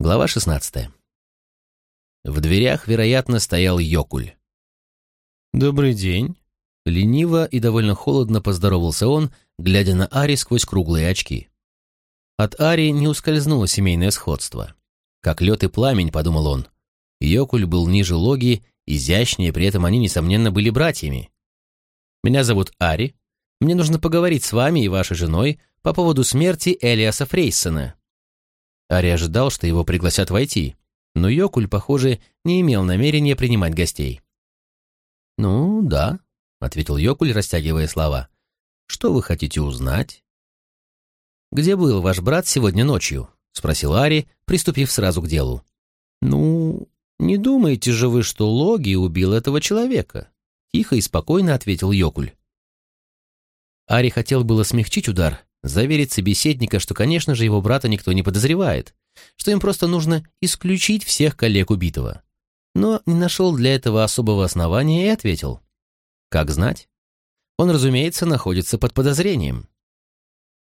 Глава 16. В дверях, вероятно, стоял Йокуль. «Добрый день». Лениво и довольно холодно поздоровался он, глядя на Ари сквозь круглые очки. От Ари не ускользнуло семейное сходство. Как лед и пламень, подумал он. Йокуль был ниже Логи, изящнее, при этом они, несомненно, были братьями. «Меня зовут Ари. Мне нужно поговорить с вами и вашей женой по поводу смерти Элиаса Фрейсона». Ари ожидал, что его пригласят войти, но Йокуль, похоже, не имел намерения принимать гостей. «Ну, да», — ответил Йокуль, растягивая слова. «Что вы хотите узнать?» «Где был ваш брат сегодня ночью?» — спросил Ари, приступив сразу к делу. «Ну, не думаете же вы, что Логи убил этого человека?» — тихо и спокойно ответил Йокуль. Ари хотел было смягчить удар, заверить собеседника, что, конечно же, его брата никто не подозревает, что им просто нужно исключить всех коллег убитого. Но не нашел для этого особого основания и ответил. Как знать? Он, разумеется, находится под подозрением.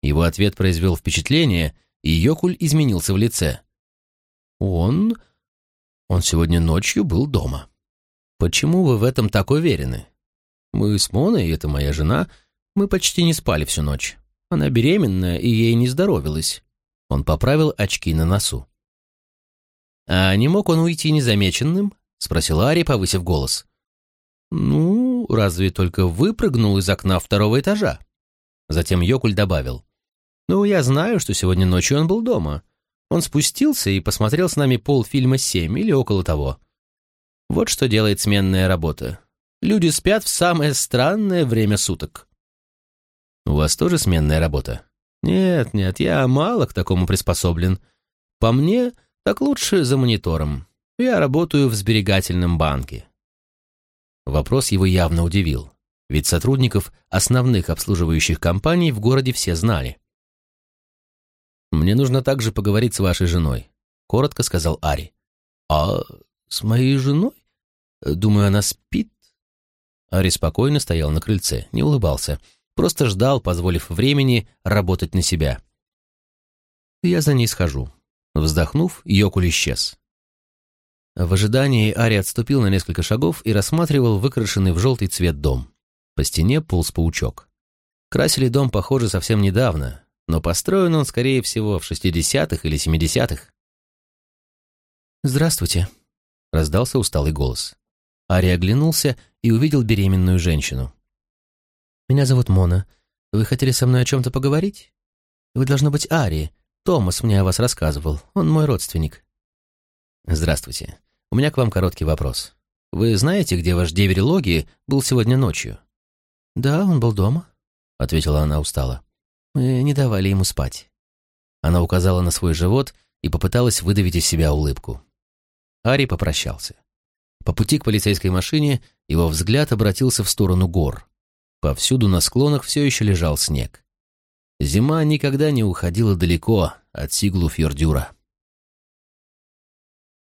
Его ответ произвел впечатление, и Йокуль изменился в лице. Он... Он сегодня ночью был дома. Почему вы в этом так уверены? Мы с Моной, это моя жена, мы почти не спали всю ночь. Она беременна, и ей не здоровилась. Он поправил очки на носу. «А не мог он уйти незамеченным?» — спросил Ари, повысив голос. «Ну, разве только выпрыгнул из окна второго этажа?» Затем Йокуль добавил. «Ну, я знаю, что сегодня ночью он был дома. Он спустился и посмотрел с нами полфильма «Семь» или около того. Вот что делает сменная работа. Люди спят в самое странное время суток». У вас тоже сменная работа? Нет, нет, я мало к такому приспособлен. По мне, так лучше за монитором. Я работаю в сберегательном банке. Вопрос его явно удивил, ведь сотрудников основных обслуживающих компаний в городе все знали. «Мне нужно также поговорить с вашей женой», — коротко сказал Ари. «А с моей женой? Думаю, она спит?» Ари спокойно стоял на крыльце, не улыбался, — Просто ждал, позволив времени работать на себя. Я за ней схожу. Вздохнув, Йокуль исчез. В ожидании Ари отступил на несколько шагов и рассматривал выкрашенный в желтый цвет дом. По стене полз паучок. Красили дом, похоже, совсем недавно, но построен он, скорее всего, в 60-х или 70-х. «Здравствуйте», — раздался усталый голос. Ари оглянулся и увидел беременную женщину. Меня зовут Мона. Вы хотели со мной о чем-то поговорить? Вы, должно быть, Ари. Томас мне о вас рассказывал. Он мой родственник». «Здравствуйте. У меня к вам короткий вопрос. Вы знаете, где ваш деверь Логи был сегодня ночью?» «Да, он был дома», — ответила она устало. «Мы не давали ему спать». Она указала на свой живот и попыталась выдавить из себя улыбку. Ари попрощался. По пути к полицейской машине его взгляд обратился в сторону гор. Повсюду на склонах все еще лежал снег. Зима никогда не уходила далеко от Сиглу Фьордюра.